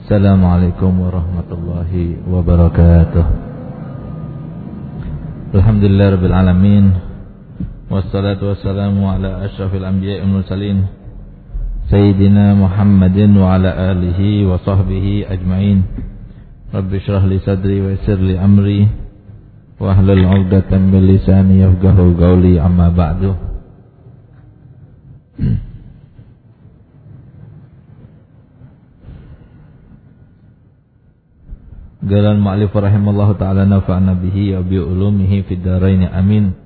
السلام عليكم ورحمة الله وبركاته. الحمد لله رب العالمين والصلاة والسلام على أشرف الأنبياء والمرسلين سيدنا محمد وعلى آله وصحبه أجمعين. رب اشرح لي صدري ويسر لي أمري وأحلل عقدة من لساني يفقه قولي أما بعد. Galan ma'alif rahimallahu ta'ala nafa'na bihi wa bi ulumihi fid dharain amin.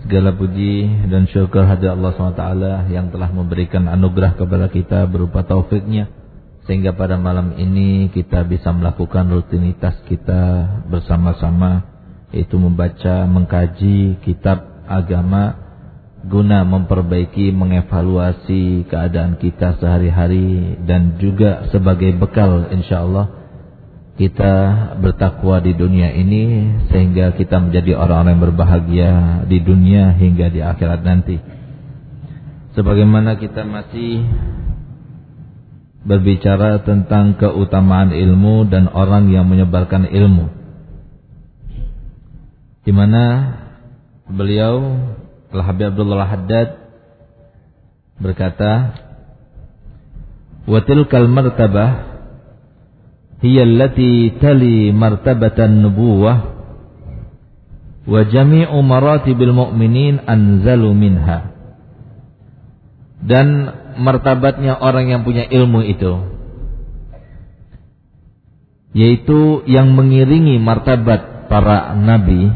Segala puji dan syukur hadirat Allah SWT yang telah memberikan anugerah kepada kita berupa taufiknya sehingga pada malam ini kita bisa melakukan rutinitas kita bersama-sama yaitu membaca, mengkaji kitab agama guna memperbaiki, mengevaluasi keadaan kita sehari-hari dan juga sebagai bekal insyaallah kita bertakwa di dunia ini sehingga kita menjadi orang-orang yang berbahagia di dunia hingga di akhirat nanti. Sebagaimana kita masih berbicara tentang keutamaan ilmu dan orang yang menyebarkan ilmu. Di mana beliau Al-Habib Abdullah Haddad berkata, "Wa tilkal martabah hiya allati tali martabatan nubuwah wa jami'u maratibil mu'minin anzalu minha." Dan martabatnya orang yang punya ilmu itu yaitu yang mengiringi martabat para nabi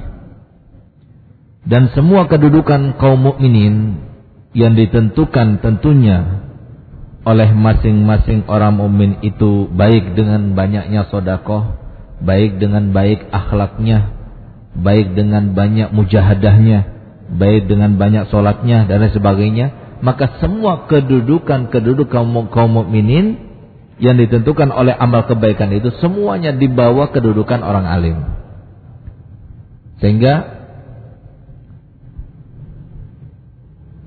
dan semua kedudukan kaum mukminin yang ditentukan tentunya oleh masing-masing orang mukmin itu baik dengan banyaknya sodakoh, baik dengan baik akhlaknya, baik dengan banyak mujahadahnya, baik dengan banyak solatnya dan lain sebagainya, maka semua kedudukan-kedudukan kaum, kaum mukminin yang ditentukan oleh amal kebaikan itu semuanya di bawah kedudukan orang alim. Sehingga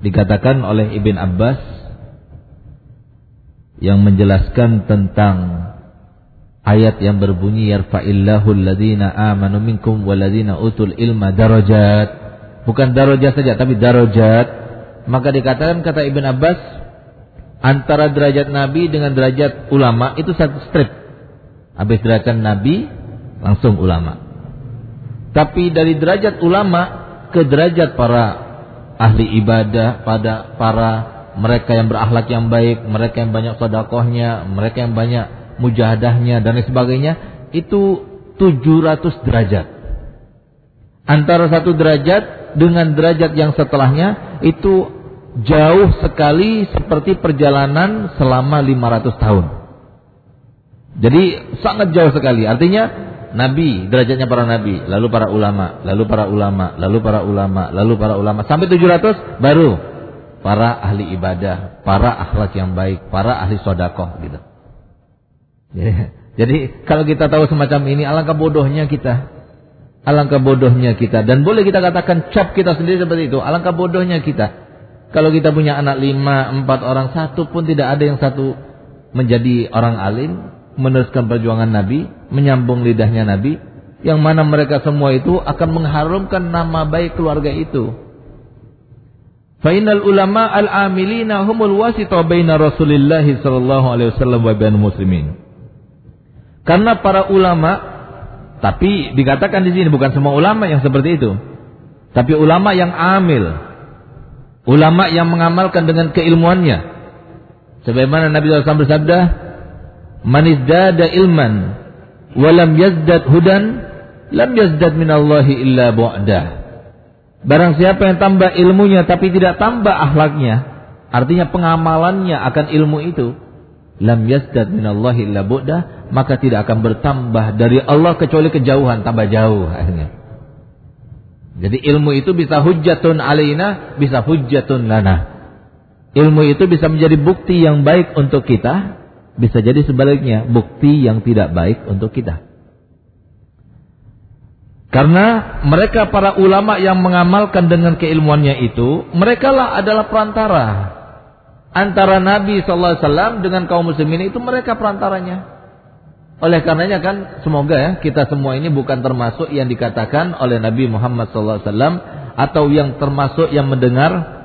dikatakan oleh Ibn Abbas yang menjelaskan tentang ayat yang berbunyi yarfa'illahu alladhina amanu minkum walladhina utul ilma darajat. Bukan darajat saja tapi darajat. Maka dikatakan kata Ibn Abbas antara derajat Nabi dengan derajat ulama itu satu strip. Habis derajat Nabi langsung ulama. Tapi dari derajat ulama ke derajat para ahli ibadah, pada para mereka yang berakhlak yang baik, mereka yang banyak sodakohnya, mereka yang banyak mujahadahnya dan lain sebagainya, itu 700 derajat. Antara satu derajat dengan derajat yang setelahnya itu jauh sekali seperti perjalanan selama 500 tahun. Jadi sangat jauh sekali. Artinya nabi, derajatnya para nabi, lalu para ulama, lalu para ulama, lalu para ulama, lalu para ulama sampai 700 baru para ahli ibadah, para akhlak yang baik, para ahli sodakoh gitu. Jadi kalau kita tahu semacam ini alangkah bodohnya kita. Alangkah bodohnya kita dan boleh kita katakan cap kita sendiri seperti itu. Alangkah bodohnya kita. Kalau kita punya anak lima, empat orang, satu pun tidak ada yang satu menjadi orang alim, meneruskan perjuangan Nabi, menyambung lidahnya Nabi, yang mana mereka semua itu akan mengharumkan nama baik keluarga itu. Fainal ulama al-amilina humul wasita baina Rasulillah sallallahu alaihi wasallam wa bain muslimin. Karena para ulama tapi dikatakan di sini bukan semua ulama yang seperti itu. Tapi ulama yang amil. Ulama yang mengamalkan dengan keilmuannya. Sebagaimana Nabi SAW bersabda, man izdada ilman walam yazdad hudan lam yazdad minallahi illa bu'dah. Barang siapa yang tambah ilmunya tapi tidak tambah akhlaknya artinya pengamalannya akan ilmu itu lam yazdad minallahi illa bu'dah maka tidak akan bertambah dari Allah kecuali kejauhan tambah jauh akhirnya. Jadi ilmu itu bisa hujjatun alaina bisa hujjatun lana. Ilmu itu bisa menjadi bukti yang baik untuk kita bisa jadi sebaliknya, bukti yang tidak baik untuk kita. Karena mereka para ulama yang mengamalkan dengan keilmuannya itu, mereka lah adalah perantara antara Nabi SAW dengan kaum muslimin itu mereka perantaranya. Oleh karenanya kan semoga ya kita semua ini bukan termasuk yang dikatakan oleh Nabi Muhammad SAW atau yang termasuk yang mendengar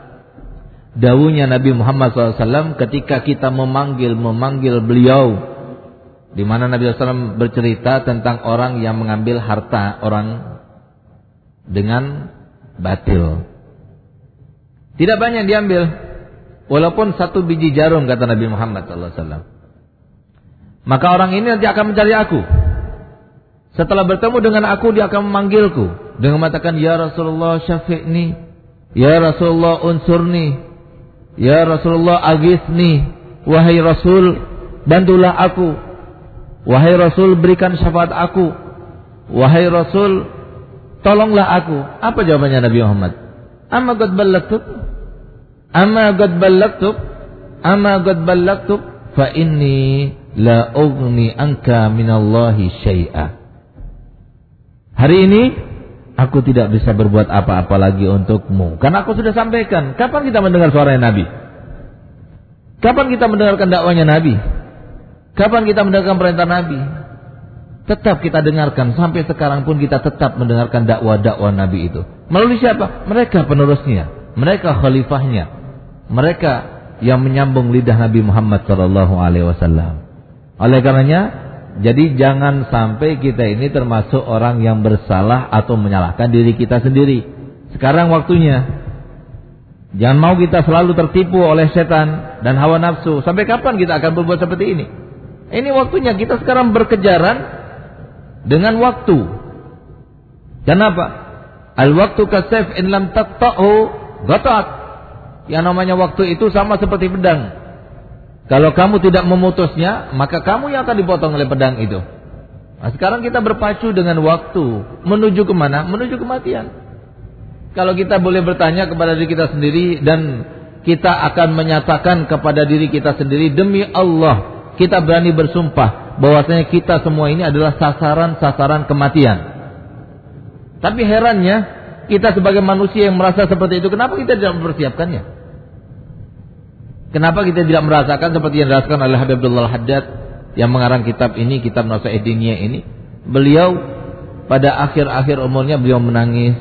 dawuhnya Nabi Muhammad SAW ketika kita memanggil memanggil beliau di mana Nabi SAW bercerita tentang orang yang mengambil harta orang dengan batil. Tidak banyak diambil, walaupun satu biji jarum kata Nabi Muhammad SAW. Maka orang ini nanti akan mencari aku. Setelah bertemu dengan aku dia akan memanggilku dengan mengatakan ya Rasulullah syafi'ni, ya Rasulullah unsurni, ya Rasulullah agisni, wahai Rasul bantulah aku, wahai Rasul berikan syafaat aku, wahai Rasul tolonglah aku. Apa jawabannya Nabi Muhammad? Amma qad ballagtuk? Amma qad ballagtuk? Amma qad ballagtuk? Fa inni la ugni anka minallahi syai'a. Hari ini aku tidak bisa berbuat apa-apa lagi untukmu karena aku sudah sampaikan. Kapan kita mendengar suara Nabi? Kapan kita mendengarkan dakwanya Nabi? Kapan kita mendengarkan perintah Nabi? Tetap kita dengarkan sampai sekarang pun kita tetap mendengarkan dakwah-dakwah Nabi itu. Melalui siapa? Mereka penerusnya, mereka khalifahnya, mereka yang menyambung lidah Nabi Muhammad wasallam. Oleh karenanya, jadi jangan sampai kita ini termasuk orang yang bersalah atau menyalahkan diri kita sendiri. Sekarang waktunya. Jangan mau kita selalu tertipu oleh setan dan hawa nafsu. Sampai kapan kita akan berbuat seperti ini? Ini waktunya kita sekarang berkejaran dengan waktu. Kenapa? Al waktu kasef in lam taqta'u gatat. Yang namanya waktu itu sama seperti pedang. Kalau kamu tidak memutusnya, maka kamu yang akan dipotong oleh pedang itu. Nah, sekarang kita berpacu dengan waktu. Menuju ke mana? Menuju kematian. Kalau kita boleh bertanya kepada diri kita sendiri dan kita akan menyatakan kepada diri kita sendiri demi Allah kita berani bersumpah bahwasanya kita semua ini adalah sasaran-sasaran kematian. Tapi herannya kita sebagai manusia yang merasa seperti itu kenapa kita tidak mempersiapkannya? Kenapa kita tidak merasakan seperti yang dirasakan oleh Habib Abdullah Haddad yang mengarang kitab ini, kitab Nasa'id Diniyah ini. Beliau pada akhir-akhir umurnya beliau menangis.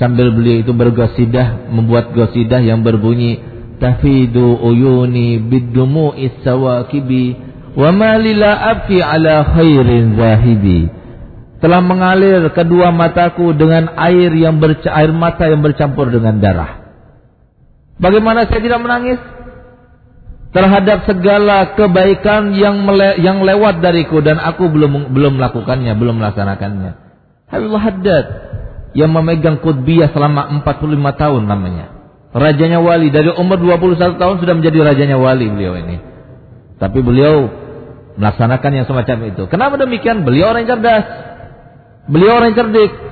Sambil beliau itu bergosidah, membuat gosidah yang berbunyi tafidu uyuni bidumu isawakibi wa ma lila abki ala khairin zahibi telah mengalir kedua mataku dengan air yang air mata yang bercampur dengan darah Bagaimana saya tidak menangis? Terhadap segala kebaikan yang mele yang lewat dariku dan aku belum belum melakukannya, belum melaksanakannya. Habibullah Haddad yang memegang kutbiyah selama 45 tahun namanya. Rajanya wali dari umur 21 tahun sudah menjadi rajanya wali beliau ini. Tapi beliau melaksanakan yang semacam itu. Kenapa demikian? Beliau orang cerdas. Beliau orang cerdik.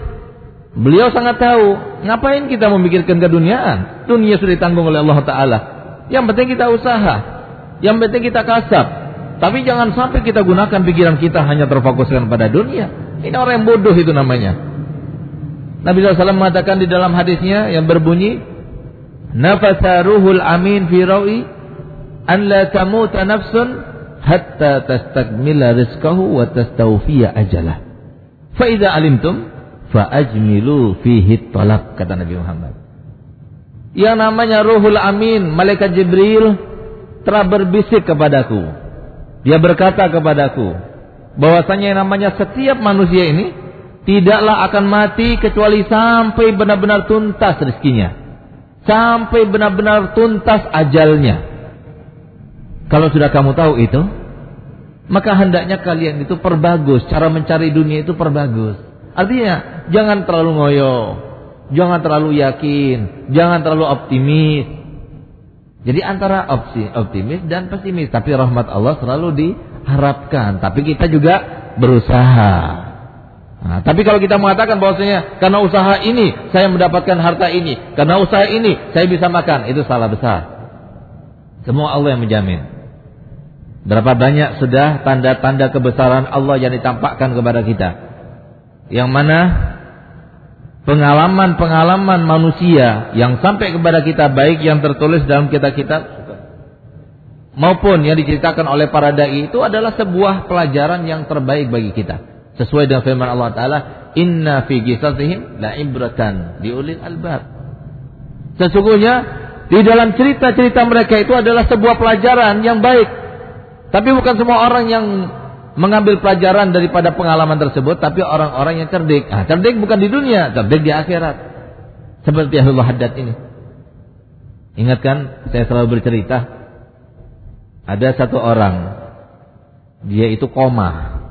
Beliau sangat tahu ngapain kita memikirkan keduniaan. Dunia sudah ditanggung oleh Allah Taala. Yang penting kita usaha, yang penting kita kasap. Tapi jangan sampai kita gunakan pikiran kita hanya terfokuskan pada dunia. Ini orang yang bodoh itu namanya. Nabi SAW mengatakan di dalam hadisnya yang berbunyi, Nafasa ruhul amin fi rawi an la tamuta nafsun hatta tastakmila rizqahu wa tastawfiya ajalah. Fa idza alimtum Fa'ajmilu fihi talab kata Nabi Muhammad. Yang namanya Ruhul Amin, malaikat Jibril telah berbisik kepadaku. Dia berkata kepadaku bahwasanya yang namanya setiap manusia ini tidaklah akan mati kecuali sampai benar-benar tuntas rezekinya. Sampai benar-benar tuntas ajalnya. Kalau sudah kamu tahu itu, maka hendaknya kalian itu perbagus, cara mencari dunia itu perbagus. Artinya jangan terlalu ngoyo, jangan terlalu yakin, jangan terlalu optimis. Jadi antara opsi, optimis dan pesimis, tapi rahmat Allah selalu diharapkan. Tapi kita juga berusaha. Nah, tapi kalau kita mengatakan bahwasanya karena usaha ini saya mendapatkan harta ini, karena usaha ini saya bisa makan, itu salah besar. Semua Allah yang menjamin. Berapa banyak sudah tanda-tanda kebesaran Allah yang ditampakkan kepada kita. Yang mana pengalaman-pengalaman manusia yang sampai kepada kita baik yang tertulis dalam kitab-kitab maupun yang diceritakan oleh para dai itu adalah sebuah pelajaran yang terbaik bagi kita. Sesuai dengan firman Allah Taala, "Inna fi qisasihim la ibratan liulil albab." Sesungguhnya di dalam cerita-cerita mereka itu adalah sebuah pelajaran yang baik. Tapi bukan semua orang yang mengambil pelajaran daripada pengalaman tersebut, tapi orang-orang yang cerdik. Nah, cerdik bukan di dunia, cerdik di akhirat. Seperti Ahlullah Haddad ini. Ingatkan, saya selalu bercerita. Ada satu orang, dia itu koma.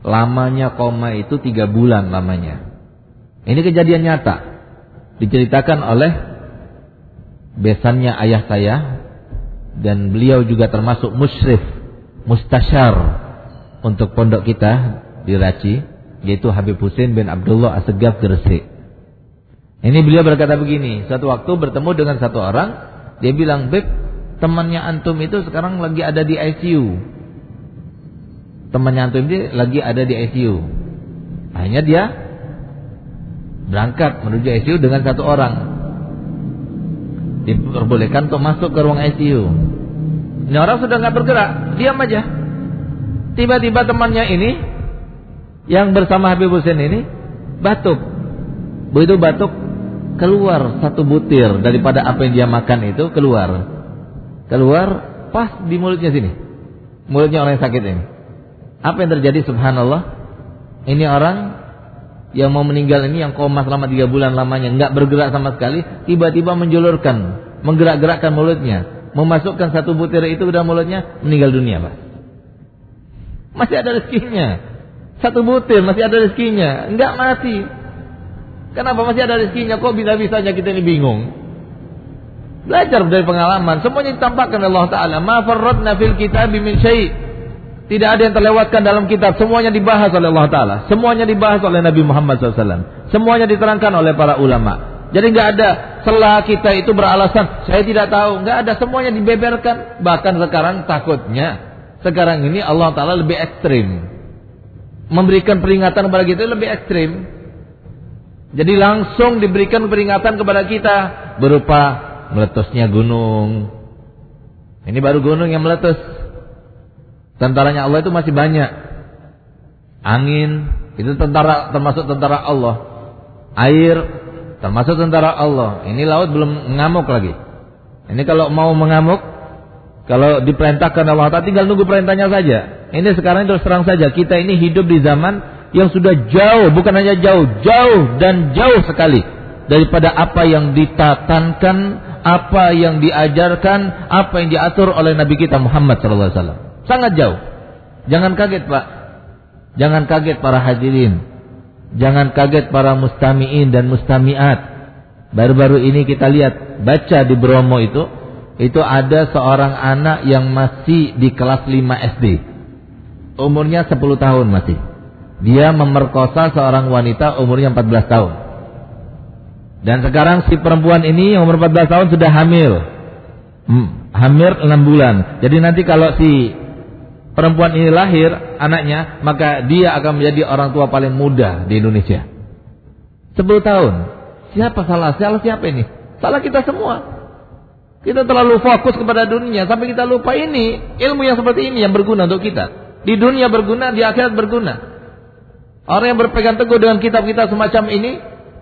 Lamanya koma itu tiga bulan lamanya. Ini kejadian nyata. Diceritakan oleh besannya ayah saya. Dan beliau juga termasuk musyrif, mustasyar untuk pondok kita di Raci yaitu Habib Husin bin Abdullah Asegaf Gresik. Ini beliau berkata begini, satu waktu bertemu dengan satu orang, dia bilang, "Beb, temannya antum itu sekarang lagi ada di ICU." Temannya antum ini lagi ada di ICU. Akhirnya dia berangkat menuju ICU dengan satu orang. Diperbolehkan untuk masuk ke ruang ICU. Ini orang sudah nggak bergerak, diam aja. Tiba-tiba temannya ini yang bersama Habib Hussein ini batuk. Begitu batuk keluar satu butir daripada apa yang dia makan itu keluar. Keluar pas di mulutnya sini. Mulutnya orang yang sakit ini. Apa yang terjadi subhanallah? Ini orang yang mau meninggal ini yang koma selama tiga bulan lamanya nggak bergerak sama sekali tiba-tiba menjulurkan menggerak-gerakkan mulutnya memasukkan satu butir itu ke dalam mulutnya meninggal dunia pak masih ada rezekinya. Satu butir masih ada rezekinya. Enggak mati. Kenapa masih ada rezekinya? Kok bisa-bisanya kita ini bingung? Belajar dari pengalaman. Semuanya ditampakkan oleh Allah Ta'ala. Ma farradna fil kitab min Tidak ada yang terlewatkan dalam kitab. Semuanya dibahas oleh Allah Ta'ala. Semuanya dibahas oleh Nabi Muhammad SAW. Semuanya diterangkan oleh para ulama. Jadi nggak ada setelah kita itu beralasan saya tidak tahu, nggak ada semuanya dibeberkan. Bahkan sekarang takutnya sekarang ini Allah Ta'ala lebih ekstrim. Memberikan peringatan kepada kita lebih ekstrim. Jadi langsung diberikan peringatan kepada kita. Berupa meletusnya gunung. Ini baru gunung yang meletus. Tentaranya Allah itu masih banyak. Angin, itu tentara termasuk tentara Allah. Air, termasuk tentara Allah. Ini laut belum mengamuk lagi. Ini kalau mau mengamuk, kalau diperintahkan Allah Ta'ala tinggal nunggu perintahnya saja. Ini sekarang terus terang saja. Kita ini hidup di zaman yang sudah jauh. Bukan hanya jauh. Jauh dan jauh sekali. Daripada apa yang ditatankan. Apa yang diajarkan. Apa yang diatur oleh Nabi kita Muhammad SAW. Sangat jauh. Jangan kaget Pak. Jangan kaget para hadirin. Jangan kaget para mustami'in dan mustami'at. Baru-baru ini kita lihat. Baca di Bromo itu itu ada seorang anak yang masih di kelas 5 SD. Umurnya 10 tahun masih. Dia memerkosa seorang wanita umurnya 14 tahun. Dan sekarang si perempuan ini yang umur 14 tahun sudah hamil. Hmm, hamil 6 bulan. Jadi nanti kalau si perempuan ini lahir anaknya, maka dia akan menjadi orang tua paling muda di Indonesia. 10 tahun. Siapa salah? Salah siapa ini? Salah kita semua. Kita terlalu fokus kepada dunia sampai kita lupa ini ilmu yang seperti ini yang berguna untuk kita. Di dunia berguna, di akhirat berguna. Orang yang berpegang teguh dengan kitab-kitab semacam ini,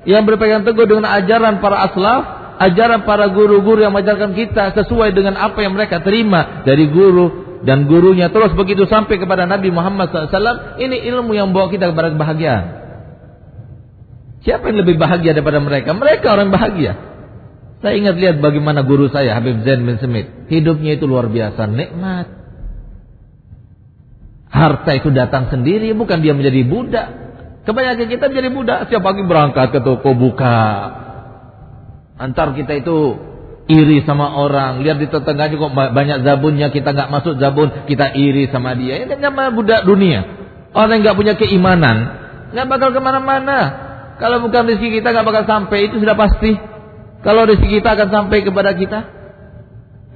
yang berpegang teguh dengan ajaran para aslaf, ajaran para guru-guru yang mengajarkan kita sesuai dengan apa yang mereka terima dari guru dan gurunya terus begitu sampai kepada Nabi Muhammad SAW. Ini ilmu yang membawa kita kepada kebahagiaan. Siapa yang lebih bahagia daripada mereka? Mereka orang bahagia. Saya ingat lihat bagaimana guru saya Habib Zain bin Semit. Hidupnya itu luar biasa, nikmat. Harta itu datang sendiri, bukan dia menjadi budak. Kebanyakan kita menjadi budak, setiap pagi berangkat ke toko buka. Antar kita itu iri sama orang, lihat di tetangganya kok banyak zabunnya, kita nggak masuk zabun, kita iri sama dia. Ini nama budak dunia. Orang yang nggak punya keimanan, nggak bakal ke mana-mana. Kalau bukan rezeki kita nggak bakal sampai, itu sudah pasti. Kalau rezeki kita akan sampai kepada kita.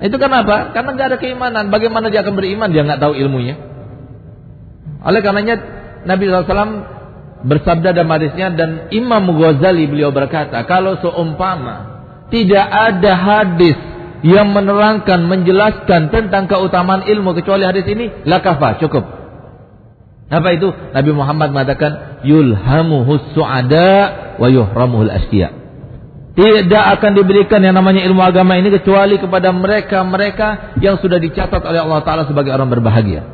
Itu kenapa? Karena nggak ada keimanan. Bagaimana dia akan beriman? Dia nggak tahu ilmunya. Oleh karenanya Nabi SAW bersabda dalam hadisnya dan Imam Ghazali beliau berkata, kalau seumpama tidak ada hadis yang menerangkan, menjelaskan tentang keutamaan ilmu kecuali hadis ini, la kafa, cukup. Apa itu? Nabi Muhammad mengatakan, yulhamuhus su'ada wa yuhramuhul asqiya. Tidak akan diberikan yang namanya ilmu agama ini kecuali kepada mereka-mereka yang sudah dicatat oleh Allah Ta'ala sebagai orang berbahagia.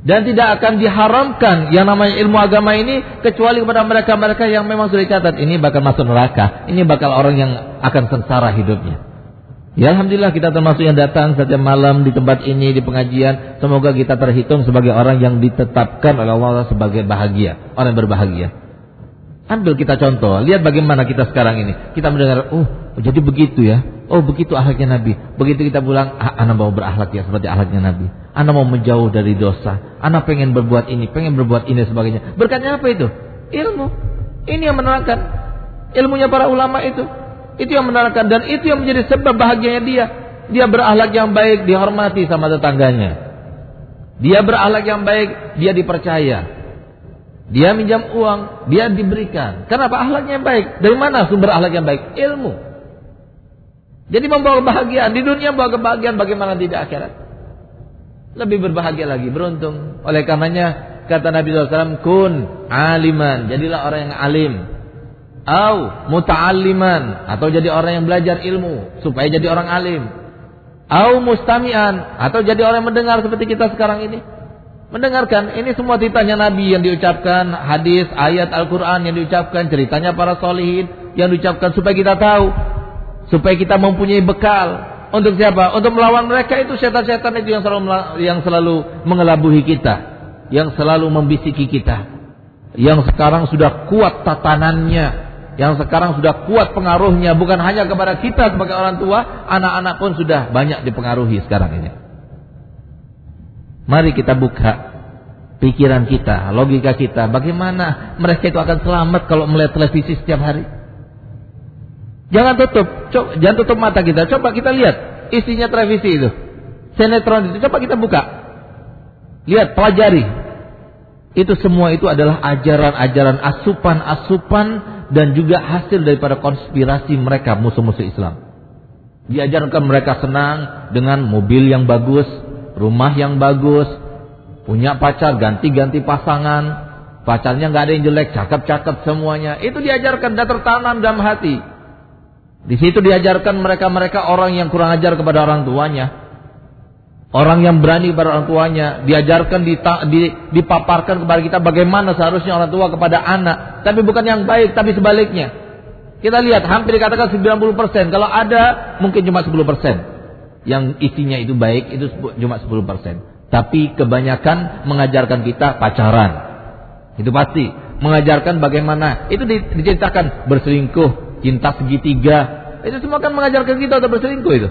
Dan tidak akan diharamkan yang namanya ilmu agama ini kecuali kepada mereka-mereka yang memang sudah dicatat ini bakal masuk neraka, ini bakal orang yang akan sengsara hidupnya. Ya Alhamdulillah kita termasuk yang datang setiap malam di tempat ini di pengajian. Semoga kita terhitung sebagai orang yang ditetapkan oleh Allah sebagai bahagia, orang yang berbahagia. Ambil kita contoh, lihat bagaimana kita sekarang ini. Kita mendengar, oh jadi begitu ya. Oh begitu ahlaknya Nabi. Begitu kita pulang, ah, anak mau berahlak ya seperti ahlaknya Nabi. Anak mau menjauh dari dosa. Anak pengen berbuat ini, pengen berbuat ini sebagainya. Berkatnya apa itu? Ilmu. Ini yang menerangkan. Ilmunya para ulama itu. Itu yang menerangkan dan itu yang menjadi sebab bahagianya dia. Dia berahlak yang baik, dihormati sama tetangganya. Dia berahlak yang baik, dia dipercaya. Dia minjam uang, dia diberikan. Kenapa ahlaknya yang baik? Dari mana sumber ahlak yang baik? Ilmu. Jadi membawa kebahagiaan di dunia membawa kebahagiaan bagaimana tidak akhirat? Lebih berbahagia lagi, beruntung. Oleh karenanya kata Nabi SAW, kun aliman, jadilah orang yang alim. Au muta'alliman atau jadi orang yang belajar ilmu supaya jadi orang alim. Au mustami'an atau jadi orang yang mendengar seperti kita sekarang ini mendengarkan ini semua titahnya Nabi yang diucapkan, hadis, ayat Al-Quran yang diucapkan, ceritanya para solihin yang diucapkan supaya kita tahu, supaya kita mempunyai bekal. Untuk siapa? Untuk melawan mereka itu setan-setan itu yang selalu yang selalu mengelabuhi kita, yang selalu membisiki kita, yang sekarang sudah kuat tatanannya, yang sekarang sudah kuat pengaruhnya bukan hanya kepada kita sebagai orang tua, anak-anak pun sudah banyak dipengaruhi sekarang ini. Mari kita buka pikiran kita, logika kita. Bagaimana mereka itu akan selamat kalau melihat televisi setiap hari? Jangan tutup, coba, jangan tutup mata kita. Coba kita lihat isinya televisi itu. Sinetron itu, coba kita buka. Lihat, pelajari. Itu semua itu adalah ajaran-ajaran asupan-asupan dan juga hasil daripada konspirasi mereka musuh-musuh Islam. Diajarkan mereka senang dengan mobil yang bagus, rumah yang bagus, punya pacar, ganti-ganti pasangan, pacarnya nggak ada yang jelek, cakep-cakep semuanya. Itu diajarkan dan tertanam dalam hati. Di situ diajarkan mereka-mereka orang yang kurang ajar kepada orang tuanya. Orang yang berani kepada orang tuanya. Diajarkan, dipaparkan kepada kita bagaimana seharusnya orang tua kepada anak. Tapi bukan yang baik, tapi sebaliknya. Kita lihat, hampir dikatakan 90%. Kalau ada, mungkin cuma 10% yang isinya itu baik itu cuma 10%. Tapi kebanyakan mengajarkan kita pacaran. Itu pasti. Mengajarkan bagaimana. Itu diceritakan berselingkuh, cinta segitiga. Itu semua kan mengajarkan kita untuk berselingkuh itu.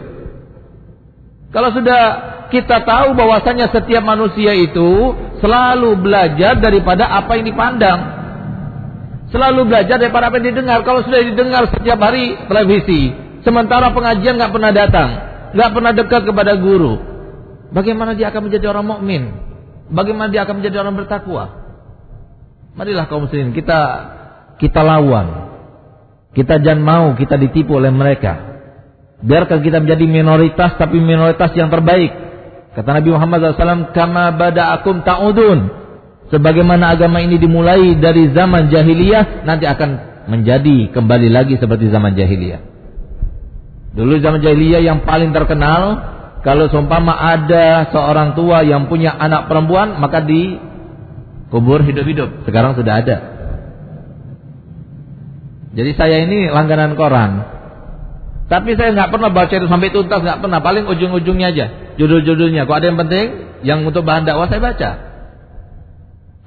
Kalau sudah kita tahu bahwasanya setiap manusia itu selalu belajar daripada apa yang dipandang. Selalu belajar daripada apa yang didengar. Kalau sudah didengar setiap hari televisi, sementara pengajian nggak pernah datang, nggak pernah dekat kepada guru, bagaimana dia akan menjadi orang mukmin? Bagaimana dia akan menjadi orang bertakwa? Marilah kaum muslimin kita kita lawan. Kita jangan mau kita ditipu oleh mereka. Biarkan kita menjadi minoritas tapi minoritas yang terbaik. Kata Nabi Muhammad SAW, Kama bada'akum ta'udun. Sebagaimana agama ini dimulai dari zaman jahiliyah, nanti akan menjadi kembali lagi seperti zaman jahiliyah. Dulu zaman jahiliyah yang paling terkenal kalau seumpama ada seorang tua yang punya anak perempuan maka di kubur hidup-hidup. Sekarang sudah ada. Jadi saya ini langganan koran. Tapi saya nggak pernah baca itu sampai tuntas, nggak pernah. Paling ujung-ujungnya aja, judul-judulnya. Kalau ada yang penting, yang untuk bahan dakwah saya baca.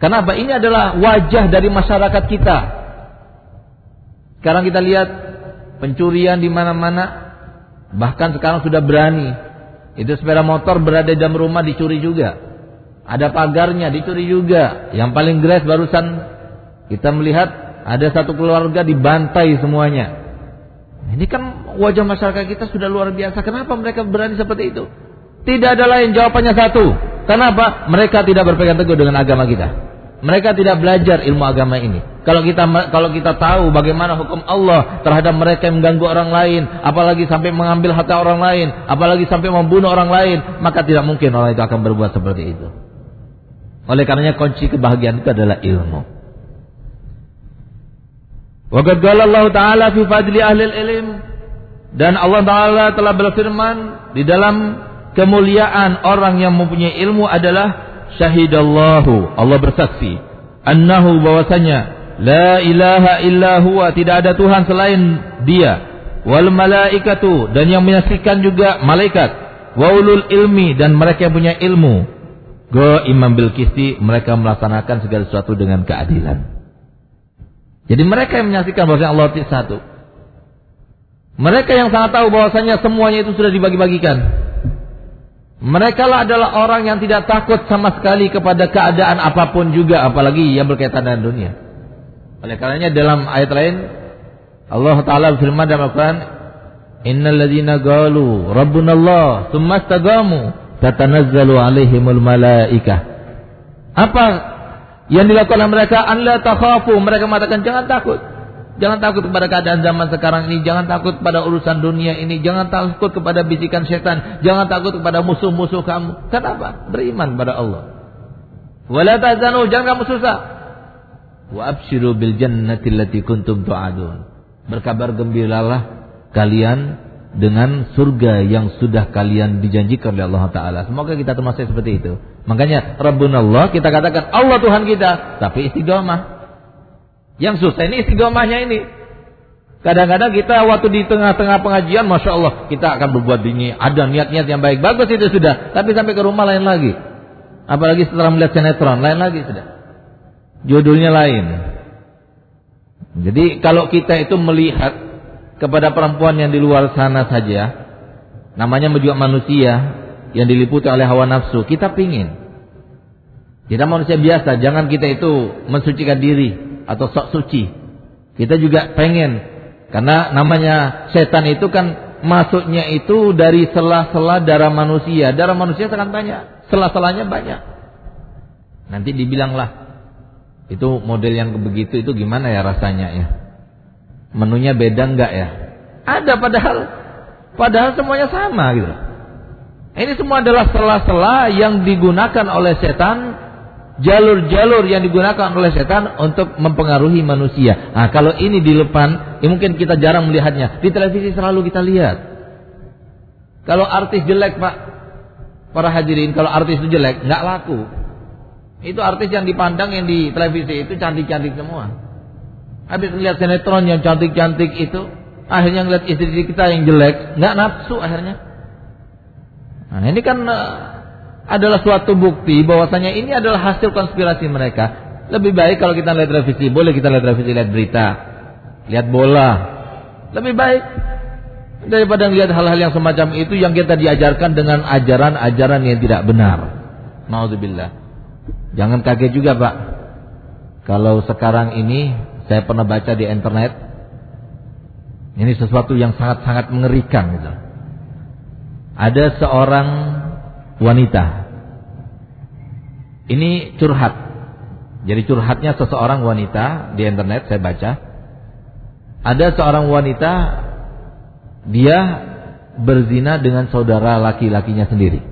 Kenapa? Ini adalah wajah dari masyarakat kita. Sekarang kita lihat pencurian di mana-mana, Bahkan sekarang sudah berani. Itu sepeda motor berada dalam rumah dicuri juga. Ada pagarnya dicuri juga. Yang paling gelas barusan kita melihat ada satu keluarga dibantai semuanya. Ini kan wajah masyarakat kita sudah luar biasa. Kenapa mereka berani seperti itu? Tidak ada lain jawabannya satu. Kenapa? Mereka tidak berpegang teguh dengan agama kita. Mereka tidak belajar ilmu agama ini. Kalau kita kalau kita tahu bagaimana hukum Allah terhadap mereka yang mengganggu orang lain, apalagi sampai mengambil harta orang lain, apalagi sampai membunuh orang lain, maka tidak mungkin orang itu akan berbuat seperti itu. Oleh karenanya kunci kebahagiaan itu adalah ilmu. Ta'ala fi fadli ahli ilm dan Allah Ta'ala telah berfirman di dalam kemuliaan orang yang mempunyai ilmu adalah syahidallahu Allah bersaksi annahu bahwasanya la ilaha illa huwa tidak ada Tuhan selain dia. Wal malaikatu dan yang menyaksikan juga malaikat. Wa ulul ilmi dan mereka yang punya ilmu. Go imam bil kisti mereka melaksanakan segala sesuatu dengan keadilan. Jadi mereka yang menyaksikan bahwasanya Allah itu satu. Mereka yang sangat tahu bahwasanya semuanya itu sudah dibagi-bagikan. Mereka lah adalah orang yang tidak takut sama sekali kepada keadaan apa pun juga, apalagi yang berkaitan dengan dunia. Oleh karenanya dalam ayat lain Allah Taala berfirman dalam Al-Quran, Innal ladzina qalu Rabbuna Allah, tsumma istaqamu, tatanazzalu alaihimul malaikah. Apa yang dilakukan oleh mereka? An la takhafu. Mereka mengatakan jangan takut. Jangan takut kepada keadaan zaman sekarang ini. Jangan takut pada urusan dunia ini. Jangan takut kepada bisikan setan. Jangan takut kepada musuh-musuh kamu. Kenapa? Beriman pada Allah. Wala tazanu. Jangan kamu susah. Wa abshiru bil jannati allati kuntum tu'adun. Berkabar gembiralah kalian dengan surga yang sudah kalian dijanjikan oleh Allah Ta'ala. Semoga kita termasuk seperti itu. Makanya Rabbun Allah kita katakan Allah Tuhan kita. Tapi istiqomah. Yang susah ini istiqomahnya ini. Kadang-kadang kita waktu di tengah-tengah pengajian, masya Allah kita akan berbuat ini, ada niat-niat yang baik, bagus itu sudah. Tapi sampai ke rumah lain lagi. Apalagi setelah melihat sinetron, lain lagi sudah. Judulnya lain. Jadi kalau kita itu melihat kepada perempuan yang di luar sana saja, namanya juga manusia yang diliputi oleh hawa nafsu, kita pingin. Kita manusia biasa, jangan kita itu mensucikan diri atau sok suci. Kita juga pengen karena namanya setan itu kan masuknya itu dari sela-sela darah manusia. Darah manusia sangat banyak, sela-selanya banyak. Nanti dibilanglah itu model yang begitu itu gimana ya rasanya ya? Menunya beda enggak ya? Ada padahal padahal semuanya sama gitu. Ini semua adalah sela-sela yang digunakan oleh setan jalur-jalur yang digunakan oleh setan untuk mempengaruhi manusia. Nah, kalau ini di depan, ya mungkin kita jarang melihatnya. Di televisi selalu kita lihat. Kalau artis jelek, Pak, para hadirin, kalau artis itu jelek, nggak laku. Itu artis yang dipandang yang di televisi itu cantik-cantik semua. Habis melihat sinetron yang cantik-cantik itu, akhirnya ngeliat istri kita yang jelek, nggak nafsu akhirnya. Nah, ini kan uh, adalah suatu bukti bahwasanya ini adalah hasil konspirasi mereka. Lebih baik kalau kita lihat televisi, boleh kita lihat televisi, lihat berita, lihat bola. Lebih baik daripada lihat hal-hal yang semacam itu yang kita diajarkan dengan ajaran-ajaran yang tidak benar. Nauzubillah. Jangan kaget juga, Pak. Kalau sekarang ini saya pernah baca di internet ini sesuatu yang sangat-sangat mengerikan gitu. Ada seorang wanita. Ini curhat. Jadi curhatnya seseorang wanita di internet saya baca. Ada seorang wanita dia berzina dengan saudara laki-lakinya sendiri.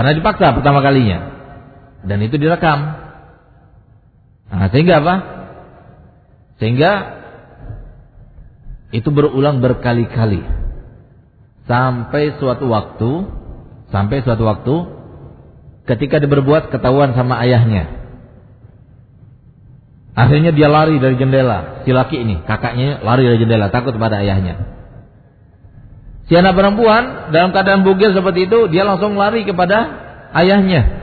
Karena dipaksa pertama kalinya. Dan itu direkam. Nah, sehingga apa? Sehingga itu berulang berkali-kali sampai suatu waktu sampai suatu waktu ketika dia berbuat ketahuan sama ayahnya akhirnya dia lari dari jendela si laki ini kakaknya lari dari jendela takut pada ayahnya si anak perempuan dalam keadaan bugil seperti itu dia langsung lari kepada ayahnya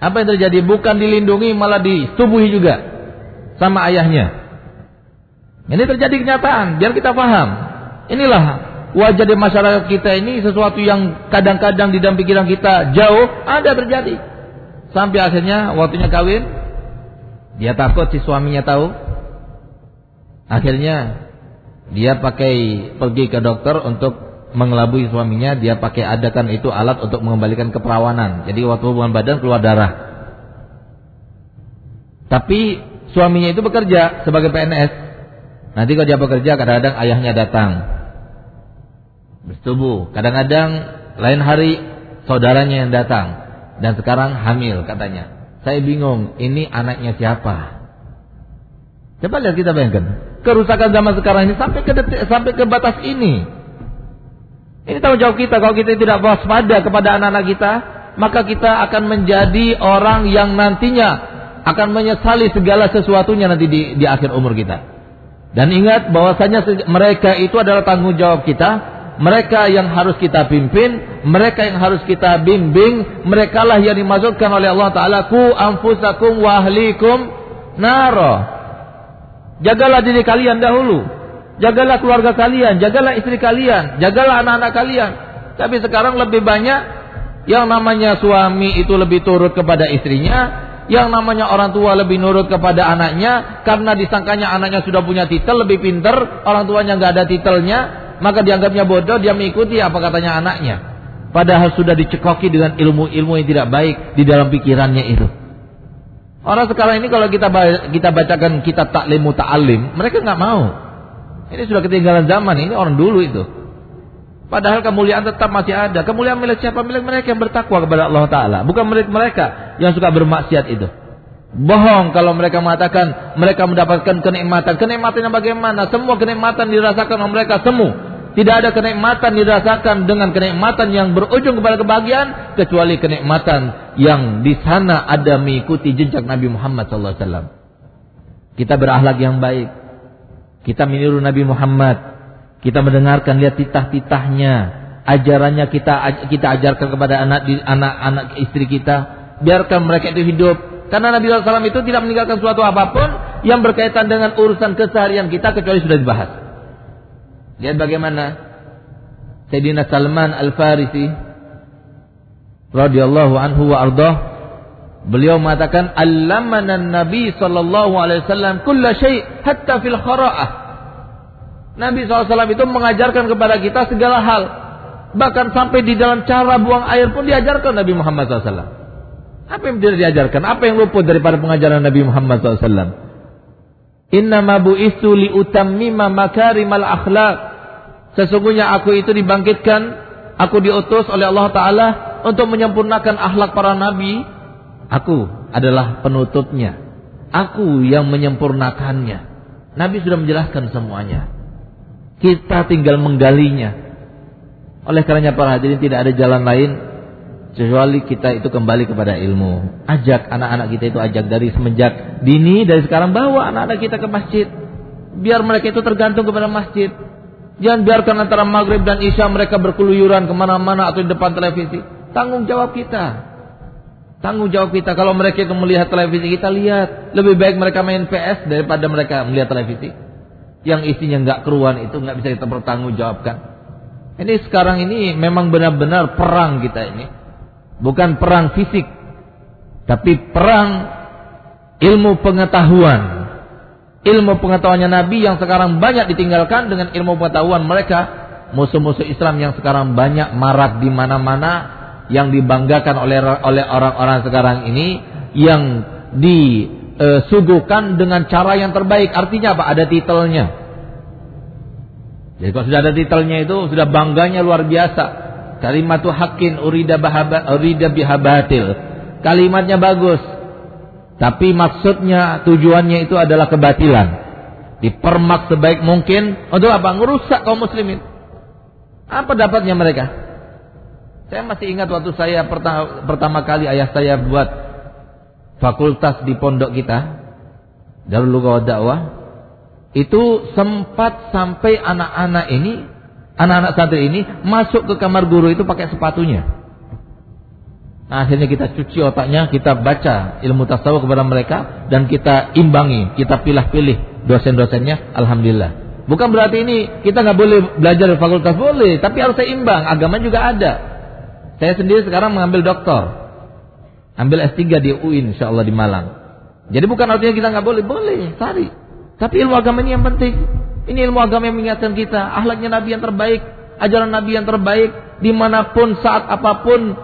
apa yang terjadi bukan dilindungi malah ditubuhi juga sama ayahnya ini terjadi kenyataan biar kita paham inilah wajah di masyarakat kita ini sesuatu yang kadang-kadang di dalam pikiran kita jauh ada terjadi. Sampai akhirnya waktunya kawin, dia takut si suaminya tahu. Akhirnya dia pakai pergi ke dokter untuk mengelabui suaminya, dia pakai adakan itu alat untuk mengembalikan keperawanan. Jadi waktu hubungan badan keluar darah. Tapi suaminya itu bekerja sebagai PNS. Nanti kalau dia bekerja kadang-kadang ayahnya datang. Bersetubuh. Kadang-kadang lain hari saudaranya yang datang. Dan sekarang hamil katanya. Saya bingung, ini anaknya siapa? Coba lihat kita bayangkan. Kerusakan zaman sekarang ini sampai ke detik, sampai ke batas ini. Ini tanggung jawab kita. Kalau kita tidak waspada kepada anak-anak kita, maka kita akan menjadi orang yang nantinya akan menyesali segala sesuatunya nanti di, di akhir umur kita. Dan ingat bahwasanya mereka itu adalah tanggung jawab kita. Mereka yang harus kita pimpin, mereka yang harus kita bimbing, mereka lah yang dimasukkan oleh Allah Ta'ala ku anfusakum wahlikum naro. Jagalah diri kalian dahulu. Jagalah keluarga kalian, jagalah istri kalian, jagalah anak-anak kalian. Tapi sekarang lebih banyak yang namanya suami itu lebih turut kepada istrinya, yang namanya orang tua lebih nurut kepada anaknya karena disangkanya anaknya sudah punya titel lebih pinter, orang tuanya nggak ada titelnya, maka dianggapnya bodoh, dia mengikuti apa katanya anaknya. Padahal sudah dicekoki dengan ilmu-ilmu yang tidak baik di dalam pikirannya itu. Orang sekarang ini kalau kita kita bacakan kitab taklimu ta'alim, mereka nggak mau. Ini sudah ketinggalan zaman, ini orang dulu itu. Padahal kemuliaan tetap masih ada. Kemuliaan milik siapa? Milik mereka yang bertakwa kepada Allah Ta'ala. Bukan milik mereka yang suka bermaksiat itu. Bohong kalau mereka mengatakan mereka mendapatkan kenikmatan. Kenikmatannya bagaimana? Semua kenikmatan dirasakan oleh mereka semua. Tidak ada kenikmatan dirasakan dengan kenikmatan yang berujung kepada kebahagiaan kecuali kenikmatan yang di sana ada mengikuti jejak Nabi Muhammad SAW. Kita berakhlak yang baik, kita meniru Nabi Muhammad. Kita mendengarkan lihat titah-titahnya, ajarannya kita kita ajarkan kepada anak anak-anak istri kita. Biarkan mereka itu hidup. Karena Nabi SAW itu tidak meninggalkan suatu apa pun yang berkaitan dengan urusan keseharian kita kecuali sudah dibahas. Lihat bagaimana Sayyidina Salman Al-Farisi radhiyallahu anhu wa ardah Beliau mengatakan allamana Nabi sallallahu alaihi wasallam kulla syai hatta fil khara'ah. Nabi SAW itu mengajarkan kepada kita segala hal. Bahkan sampai di dalam cara buang air pun diajarkan Nabi Muhammad SAW. Apa yang tidak diajarkan? Apa yang luput daripada pengajaran Nabi Muhammad SAW? Inna bu'istu li utammima makarimal akhlak. Sesungguhnya aku itu dibangkitkan, aku diutus oleh Allah Ta'ala untuk menyempurnakan akhlak para nabi Aku adalah penutupnya. Aku yang menyempurnakannya. Nabi sudah menjelaskan semuanya. Kita tinggal menggalinya. Oleh karenanya para hadirin tidak ada jalan lain kecuali kita itu kembali kepada ilmu. Ajak anak-anak kita itu ajak dari semenjak dini dari sekarang bawa anak-anak kita ke masjid. Biar mereka itu tergantung kepada masjid. Jangan biarkan antara maghrib dan isya mereka berkeluyuran ke mana-mana atau di depan televisi. Tanggung jawab kita. Tanggung jawab kita kalau mereka itu melihat televisi kita lihat lebih baik mereka main PS daripada mereka melihat televisi. Yang isinya nggak keruan itu nggak bisa kita bertanggungjawabkan. Ini sekarang ini memang benar-benar perang kita ini. Bukan perang fisik. Tapi perang ilmu pengetahuan. Ilmu pengetahuannya Nabi yang sekarang banyak ditinggalkan dengan ilmu pengetahuan mereka. Musuh-musuh Islam yang sekarang banyak marak di mana-mana yang dibanggakan oleh oleh orang-orang sekarang ini yang disuguhkan dengan cara yang terbaik. Artinya apa? Ada titelnya. Jadi kalau sudah ada titelnya itu sudah bangganya luar biasa. Kalimatu hakin urida bahaba, urida bihabatil. Kalimatnya bagus. Tapi maksudnya tujuannya itu adalah kebatilan. Dipermak sebaik mungkin untuk apa? Ngerusak kaum muslimin. Apa dapatnya mereka? Saya masih ingat waktu saya pertama, pertama kali ayah saya buat fakultas di pondok kita, Darul Lugah Dakwah, itu sempat sampai anak-anak ini, anak-anak santri ini masuk ke kamar guru itu pakai sepatunya. Nah, akhirnya kita cuci otaknya, kita baca ilmu tasawuf kepada mereka dan kita imbangi, kita pilih-pilih dosen-dosennya. Alhamdulillah. Bukan berarti ini kita nggak boleh belajar di fakultas boleh, tapi harus seimbang. Agama juga ada. Saya sendiri sekarang mengambil doktor. Ambil S3 di UIN insyaallah di Malang. Jadi bukan artinya kita nggak boleh, boleh, cari. Tapi ilmu agama ini yang penting. Ini ilmu agama yang mengingatkan kita, ahlaknya Nabi yang terbaik. ajaran Nabi yang terbaik di mana pun saat apa pun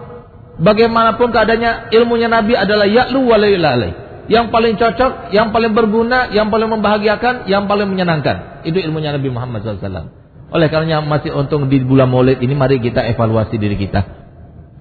bagaimanapun keadaannya ilmunya Nabi adalah ya'lu wa yang paling cocok, yang paling berguna, yang paling membahagiakan, yang paling menyenangkan. Itu ilmunya Nabi Muhammad SAW. Oleh karenanya masih untung di bulan Maulid ini mari kita evaluasi diri kita.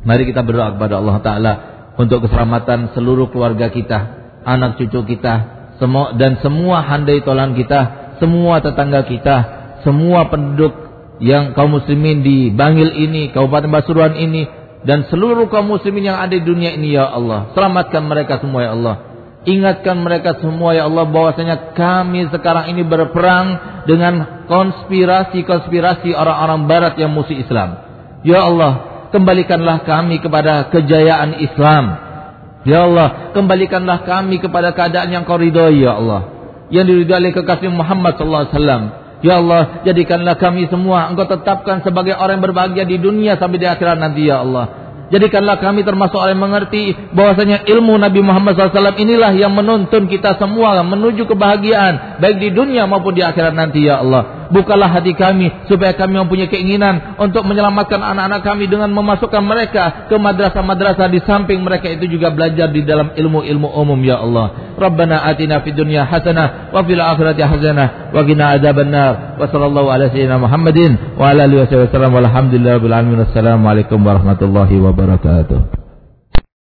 Mari kita berdoa kepada Allah Taala untuk keselamatan seluruh keluarga kita, anak cucu kita, semua dan semua handai tolan kita, semua tetangga kita, semua penduduk yang kaum muslimin di Bangil ini, Kabupaten Pasuruan ini dan seluruh kaum muslimin yang ada di dunia ini ya Allah. Selamatkan mereka semua ya Allah. Ingatkan mereka semua ya Allah bahwasanya kami sekarang ini berperang dengan konspirasi-konspirasi orang-orang barat yang musuh Islam. Ya Allah, kembalikanlah kami kepada kejayaan Islam. Ya Allah, kembalikanlah kami kepada keadaan yang kau ridhoi ya Allah. Yang diridhai oleh kekasih Muhammad sallallahu alaihi wasallam. Ya Allah, jadikanlah kami semua engkau tetapkan sebagai orang yang berbahagia di dunia sampai di akhirat nanti ya Allah. Jadikanlah kami termasuk orang yang mengerti bahwasanya ilmu Nabi Muhammad SAW inilah yang menuntun kita semua menuju kebahagiaan baik di dunia maupun di akhirat nanti ya Allah. Bukalah hati kami supaya kami mempunyai keinginan untuk menyelamatkan anak-anak kami dengan memasukkan mereka ke madrasah-madrasah di samping mereka itu juga belajar di dalam ilmu-ilmu umum ya Allah. Rabbana atina fid dunya hasanah wa fil akhirati hasanah wa qina adzabannar. Wa sallallahu ala sayyidina Muhammadin wa ala alihi wasallam walhamdulillahi rabbil alamin. Assalamualaikum warahmatullahi wabarakatuh.